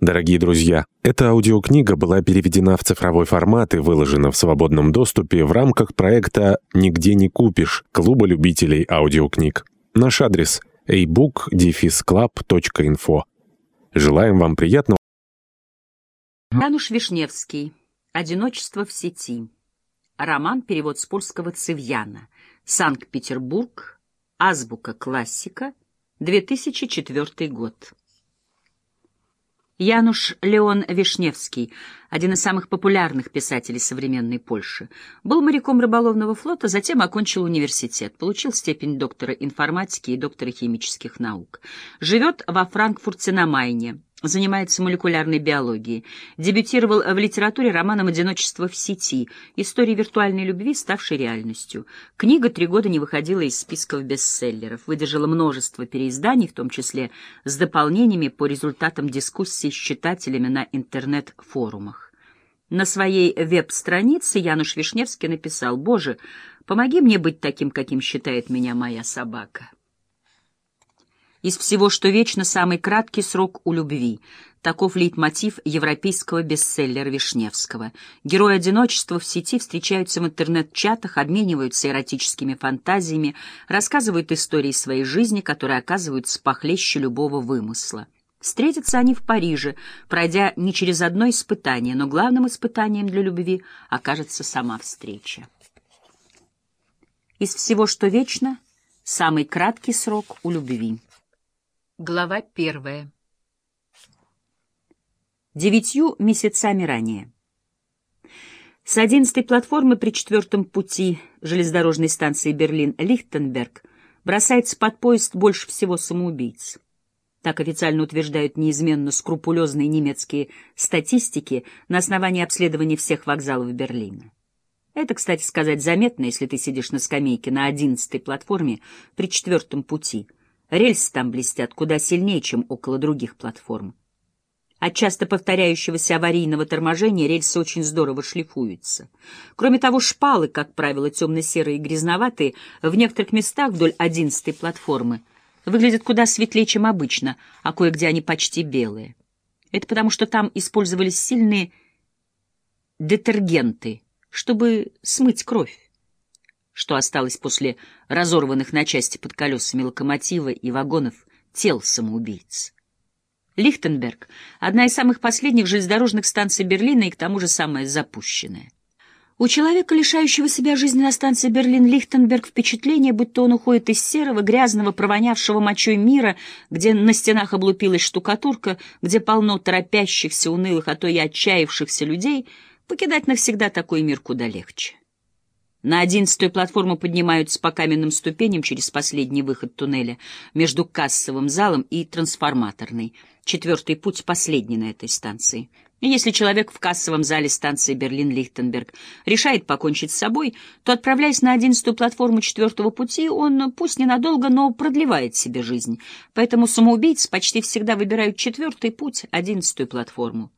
Дорогие друзья, эта аудиокнига была переведена в цифровой формат и выложена в свободном доступе в рамках проекта «Нигде не купишь» Клуба любителей аудиокниг. Наш адрес – ebook-club.info. Желаем вам приятного... Януш Вишневский. «Одиночество в сети». Роман, перевод с польского Цивьяна. Санкт-Петербург. Азбука классика. 2004 год. Януш Леон Вишневский, один из самых популярных писателей современной Польши, был моряком рыболовного флота, затем окончил университет, получил степень доктора информатики и доктора химических наук. Живет во Франкфурте на Майне, занимается молекулярной биологией. Дебютировал в литературе романом «Одиночество в сети», истории виртуальной любви, ставшей реальностью. Книга три года не выходила из списков бестселлеров, выдержала множество переизданий, в том числе с дополнениями по результатам дискуссий с читателями на интернет-форумах. На своей веб-странице Януш Вишневский написал «Боже, помоги мне быть таким, каким считает меня моя собака». Из всего, что вечно, самый краткий срок у любви. Таков лейтмотив европейского бестселлера Вишневского. Герои одиночества в сети встречаются в интернет-чатах, обмениваются эротическими фантазиями, рассказывают истории своей жизни, которые оказываются похлеще любого вымысла. Встретятся они в Париже, пройдя не через одно испытание, но главным испытанием для любви окажется сама встреча. Из всего, что вечно, самый краткий срок у любви. Глава первая. Девятью месяцами ранее. С одиннадцатой платформы при четвертом пути железнодорожной станции Берлин-Лихтенберг бросается под поезд больше всего самоубийц. Так официально утверждают неизменно скрупулезные немецкие статистики на основании обследования всех вокзалов Берлина. Это, кстати сказать, заметно, если ты сидишь на скамейке на одиннадцатой платформе при четвертом пути — Рельсы там блестят куда сильнее, чем около других платформ. От часто повторяющегося аварийного торможения рельсы очень здорово шлифуются. Кроме того, шпалы, как правило, темно-серые и грязноватые, в некоторых местах вдоль одиннадцатой платформы выглядят куда светлее, чем обычно, а кое-где они почти белые. Это потому, что там использовались сильные детергенты, чтобы смыть кровь что осталось после разорванных на части под колесами локомотива и вагонов тел самоубийц. Лихтенберг — одна из самых последних железнодорожных станций Берлина и к тому же самая запущенная. У человека, лишающего себя жизни на станции Берлин-Лихтенберг, впечатление, будто он уходит из серого, грязного, провонявшего мочой мира, где на стенах облупилась штукатурка, где полно торопящихся, унылых, а то и отчаявшихся людей, покидать навсегда такой мир куда легче. На одиннадцатую платформу поднимаются по каменным ступеням через последний выход туннеля между кассовым залом и трансформаторной. Четвертый путь последний на этой станции. И если человек в кассовом зале станции Берлин-Лихтенберг решает покончить с собой, то, отправляясь на одиннадцатую платформу четвертого пути, он, пусть ненадолго, но продлевает себе жизнь. Поэтому самоубийцы почти всегда выбирают четвертый путь, одиннадцатую платформу.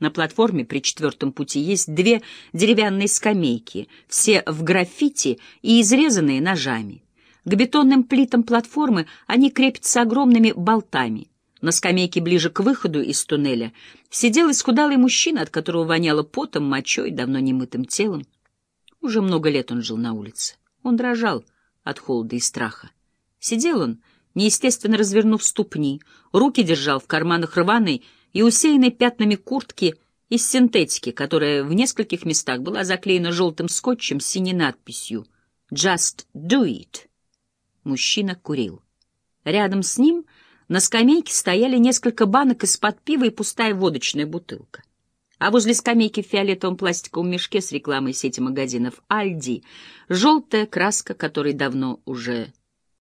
На платформе при четвертом пути есть две деревянные скамейки, все в граффити и изрезанные ножами. К бетонным плитам платформы они крепятся огромными болтами. На скамейке ближе к выходу из туннеля сидел исхудалый мужчина, от которого воняло потом, мочой, давно немытым телом. Уже много лет он жил на улице. Он дрожал от холода и страха. Сидел он, неестественно развернув ступни, руки держал в карманах рваной и усеянной пятнами куртки из синтетики, которая в нескольких местах была заклеена желтым скотчем с синей надписью «Just do it». Мужчина курил. Рядом с ним на скамейке стояли несколько банок из-под пива и пустая водочная бутылка. А возле скамейки в фиолетовом пластиковом мешке с рекламой сети магазинов «Альди» желтая краска, которой давно уже